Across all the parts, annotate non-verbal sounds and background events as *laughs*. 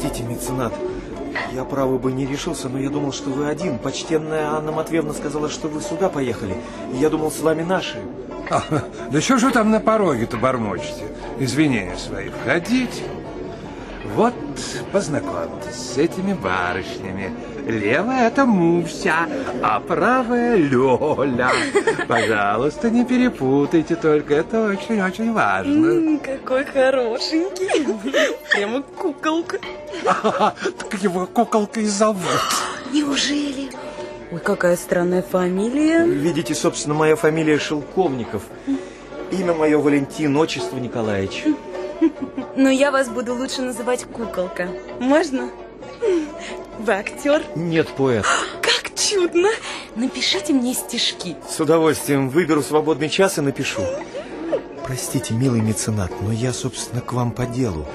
Простите, меценат. Я, право бы, не решился, но я думал, что вы один. Почтенная Анна Матвеевна сказала, что вы сюда поехали. Я думал, с вами наши. А, да что же вы там на пороге-то бормочете? Извинения свои. Входите. Вот, познакомьтесь с этими барышнями. Левая – это Муся, а правая – Лёля. Пожалуйста, не перепутайте только, это очень-очень важно. М -м, какой хорошенький. Прямо куколка. А, так его куколкой зовут. Неужели? Ой, какая странная фамилия. Видите, собственно, моя фамилия Шелковников. Имя мое Валентин, отчество Николаевич. Но я вас буду лучше называть куколка. Можно? Вы актер? Нет, поэт. *gasps* Как чудно! Напишите мне стишки. С удовольствием выберу свободный час и напишу. Простите, милый меценат, но я, собственно, к вам по делу.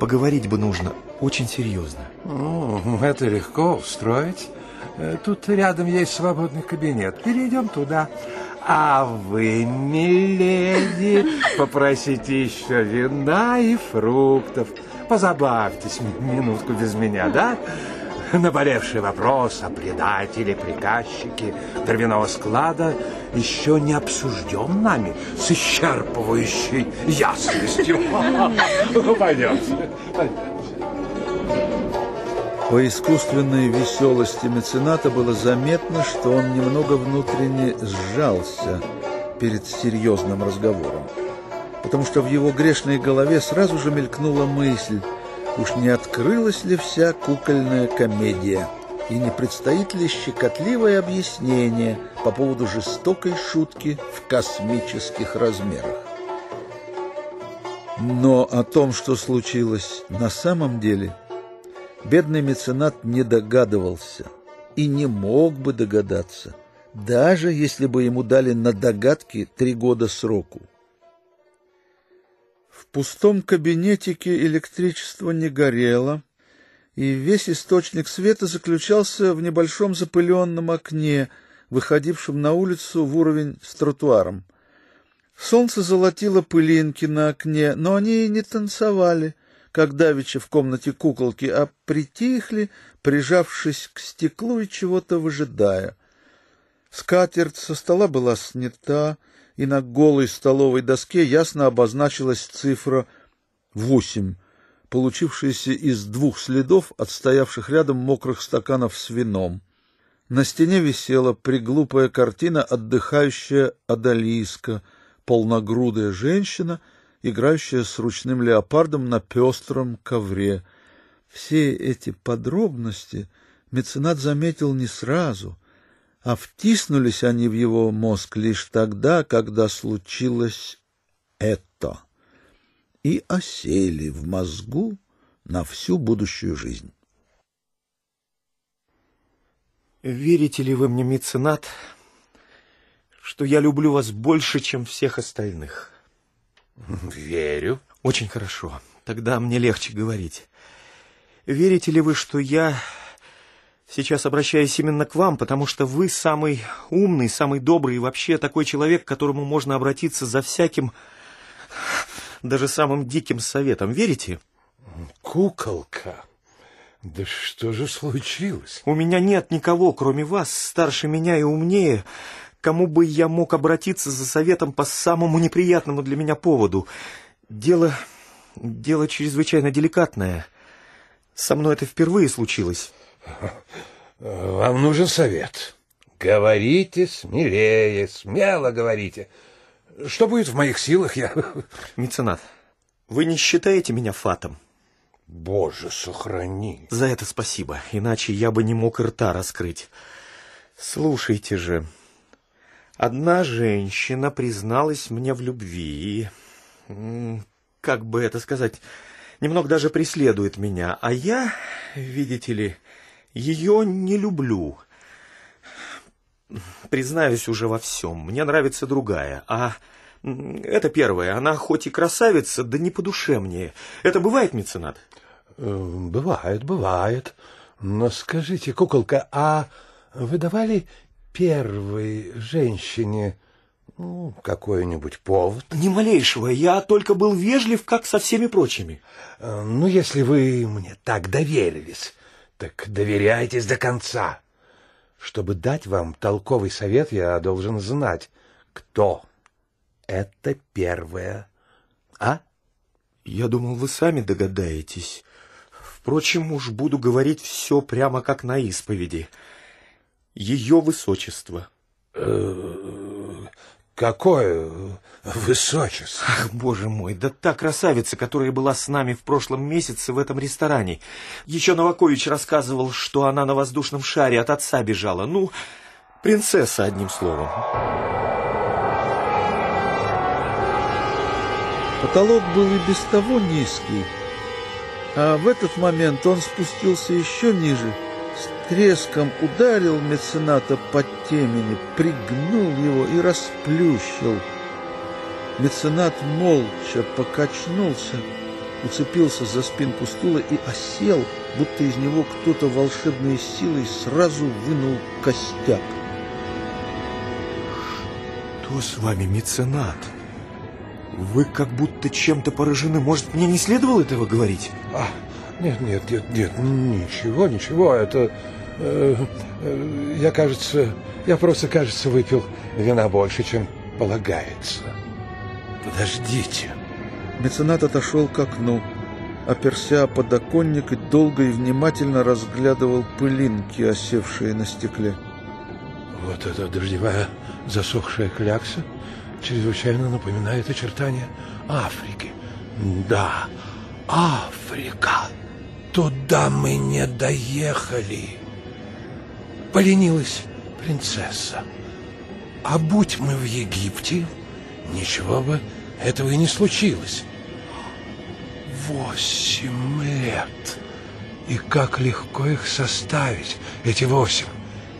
Поговорить бы нужно очень серьезно. Ну, это легко устроить. Э, тут рядом есть свободный кабинет. Перейдем туда. А вы, миледи, попросите еще вина и фруктов. Позабавьтесь минутку без меня, да? Наболевший вопрос о предателе, приказчике дровяного склада еще не обсужден нами с исчерпывающей ясностью. *laughs* Пойдемте. По искусственной веселости мецената было заметно, что он немного внутренне сжался перед серьезным разговором, потому что в его грешной голове сразу же мелькнула мысль, уж не открылась ли вся кукольная комедия, и не предстоит ли щекотливое объяснение по поводу жестокой шутки в космических размерах. Но о том, что случилось на самом деле – Бедный меценат не догадывался и не мог бы догадаться, даже если бы ему дали на догадки три года сроку. В пустом кабинетике электричество не горело, и весь источник света заключался в небольшом запыленном окне, выходившем на улицу в уровень с тротуаром. Солнце золотило пылинки на окне, но они и не танцевали, как давеча в комнате куколки, а притихли, прижавшись к стеклу и чего-то выжидая. Скатерть со стола была снята, и на голой столовой доске ясно обозначилась цифра восемь, получившаяся из двух следов, отстоявших рядом мокрых стаканов с вином. На стене висела приглупая картина «Отдыхающая Адалиска», полногрудая женщина — играющая с ручным леопардом на пестром ковре. Все эти подробности меценат заметил не сразу, а втиснулись они в его мозг лишь тогда, когда случилось это, и осели в мозгу на всю будущую жизнь. Верите ли вы мне, меценат, что я люблю вас больше, чем всех остальных? Верю. Очень хорошо. Тогда мне легче говорить. Верите ли вы, что я сейчас обращаюсь именно к вам, потому что вы самый умный, самый добрый и вообще такой человек, к которому можно обратиться за всяким, даже самым диким советом. Верите? Куколка. Да что же случилось? У меня нет никого, кроме вас, старше меня и умнее, кому бы я мог обратиться за советом по самому неприятному для меня поводу. Дело... дело чрезвычайно деликатное. Со мной это впервые случилось. Вам нужен совет. Говорите смелее, смело говорите. Что будет в моих силах, я... *laughs* Меценат, вы не считаете меня фатом? Боже, сохрани. За это спасибо, иначе я бы не мог рта раскрыть. Слушайте же, Одна женщина призналась мне в любви. Как бы это сказать, немного даже преследует меня, а я, видите ли, ее не люблю. Признаюсь уже во всем, мне нравится другая, а это первая, она хоть и красавица, да не по душе мне. Это бывает, меценат? Э, бывает, бывает. Но скажите, куколка, а вы давали первой женщине Ну, какой-нибудь повод? Ни малейшего. Я только был вежлив, как со всеми прочими. Э, ну, если вы мне так доверились, так доверяйтесь до конца. Чтобы дать вам толковый совет, я должен знать, кто это первое. А? Я думал, вы сами догадаетесь. Впрочем, уж буду говорить все прямо как на исповеди. Ее высочество. Э, какое высочество? Ах, боже мой, да та красавица, которая была с нами в прошлом месяце в этом ресторане. Еще Новакович рассказывал, что она на воздушном шаре от отца бежала. Ну, принцесса, одним словом. Потолок был и без того низкий, а в этот момент он спустился еще ниже, с треском ударил мецената по темени, пригнул его и расплющил. Меценат молча покачнулся, уцепился за спинку стула и осел, будто из него кто-то волшебной силой сразу вынул костяк. Что с вами, меценат? Вы как будто чем-то поражены. Может, мне не следовало этого говорить? А, нет, нет, нет, нет, ничего, ничего. Это... Э, э, я, кажется... Я просто, кажется, выпил вина больше, чем полагается. Подождите. Меценат отошел к окну, оперся о подоконник и долго и внимательно разглядывал пылинки, осевшие на стекле. Вот эта дождевая засохшая клякса чрезвычайно напоминает очертания Африки. Да, Африка. Туда мы не доехали. Поленилась принцесса. А будь мы в Египте, ничего бы этого и не случилось. Восемь лет. И как легко их составить, эти восемь.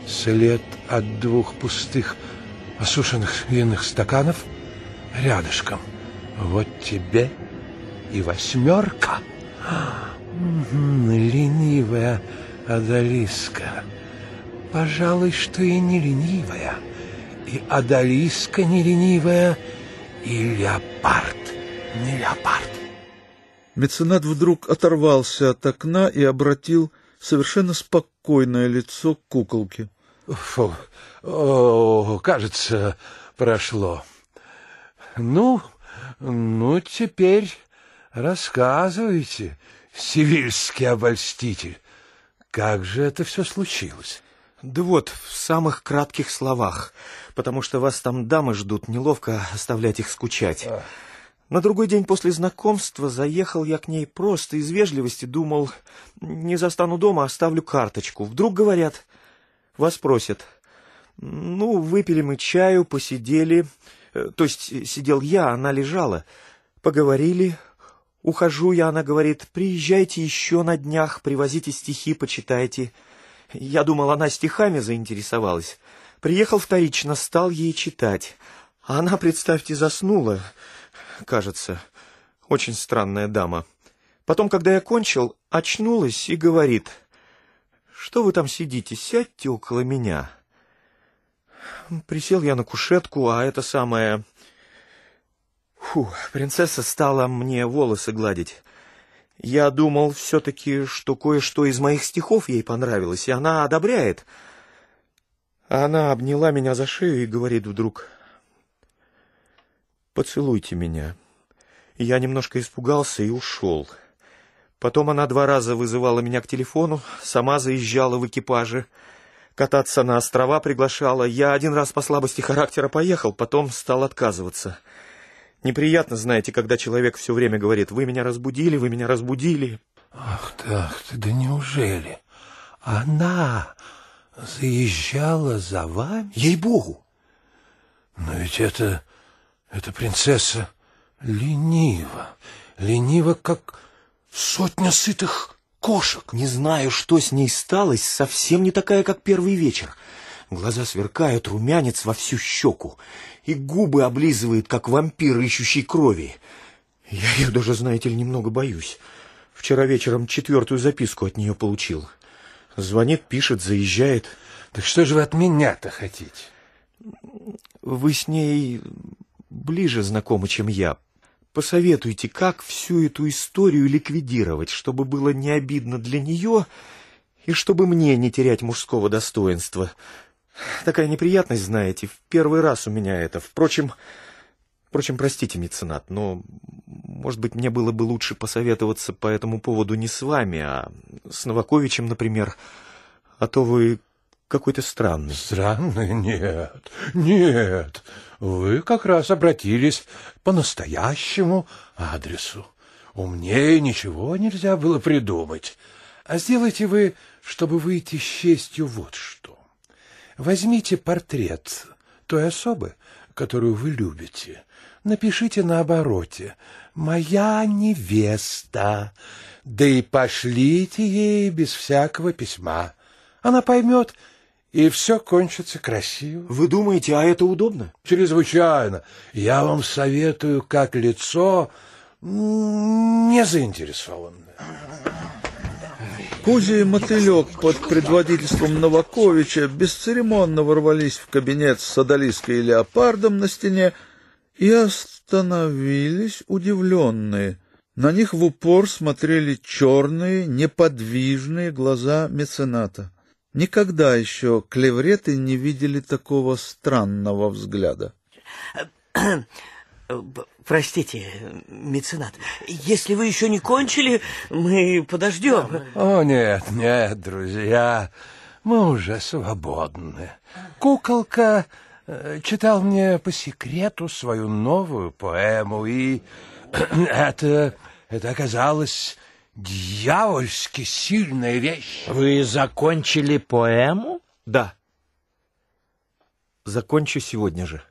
След от двух пустых осушенных винных стаканов рядышком. Вот тебе и восьмерка. Ленивая Адалиска. Пожалуй, что и не ленивая. И Адалиска не ленивая, и леопард не леопард. Меценат вдруг оторвался от окна и обратил совершенно спокойное лицо к куколке. Фу, о, кажется, прошло. Ну, ну, теперь рассказывайте, сивильский обольститель, как же это все случилось? Да вот, в самых кратких словах, потому что вас там дамы ждут, неловко оставлять их скучать. А. На другой день после знакомства заехал я к ней просто из вежливости, думал, не застану дома, оставлю карточку. Вдруг говорят, вас просят. Ну, выпили мы чаю, посидели, э, то есть сидел я, она лежала, поговорили, ухожу я, она говорит, приезжайте еще на днях, привозите стихи, почитайте. Я думал, она стихами заинтересовалась. Приехал вторично, стал ей читать. А она, представьте, заснула, кажется. Очень странная дама. Потом, когда я кончил, очнулась и говорит, «Что вы там сидите? Сядьте около меня». Присел я на кушетку, а это самое... Фу, принцесса стала мне волосы гладить. Я думал все-таки, что кое-что из моих стихов ей понравилось, и она одобряет. Она обняла меня за шею и говорит вдруг, «Поцелуйте меня». Я немножко испугался и ушел. Потом она два раза вызывала меня к телефону, сама заезжала в экипаже, кататься на острова приглашала. Я один раз по слабости характера поехал, потом стал отказываться. Неприятно, знаете, когда человек все время говорит, вы меня разбудили, вы меня разбудили. Ах ты, ах ты, да неужели? Она заезжала за вами? Ей-богу! Но ведь это, это принцесса ленива, ленива, как сотня сытых кошек. Не знаю, что с ней сталось, совсем не такая, как первый вечер. Глаза сверкают, румянец во всю щеку и губы облизывает, как вампир, ищущий крови. Я ее даже, знаете ли, немного боюсь. Вчера вечером четвертую записку от нее получил. Звонит, пишет, заезжает. Так что же вы от меня-то хотите? Вы с ней ближе знакомы, чем я. Посоветуйте, как всю эту историю ликвидировать, чтобы было не обидно для нее и чтобы мне не терять мужского достоинства. Такая неприятность, знаете, в первый раз у меня это. Впрочем, впрочем, простите, меценат, но, может быть, мне было бы лучше посоветоваться по этому поводу не с вами, а с Новаковичем, например. А то вы какой-то странный. Странный? Нет, нет. Вы как раз обратились по настоящему адресу. Умнее ничего нельзя было придумать. А сделайте вы, чтобы выйти с честью, вот что. Возьмите портрет той особы, которую вы любите. Напишите на обороте «Моя невеста», да и пошлите ей без всякого письма. Она поймет, и все кончится красиво. Вы думаете, а это удобно? Чрезвычайно. Я вам советую как лицо не заинтересованное. Кузя и Мотылек под предводительством Новаковича бесцеремонно ворвались в кабинет с одолиской и леопардом на стене и остановились удивленные. На них в упор смотрели черные, неподвижные глаза мецената. Никогда еще клевреты не видели такого странного взгляда. *clears throat* Простите, меценат, если вы еще не кончили, мы подождем. О, нет, нет, друзья, мы уже свободны. Куколка э, читал мне по секрету свою новую поэму, и *clears throat* это, это оказалось дьявольски сильная вещь. Вы закончили поэму? Да. Закончу сегодня же.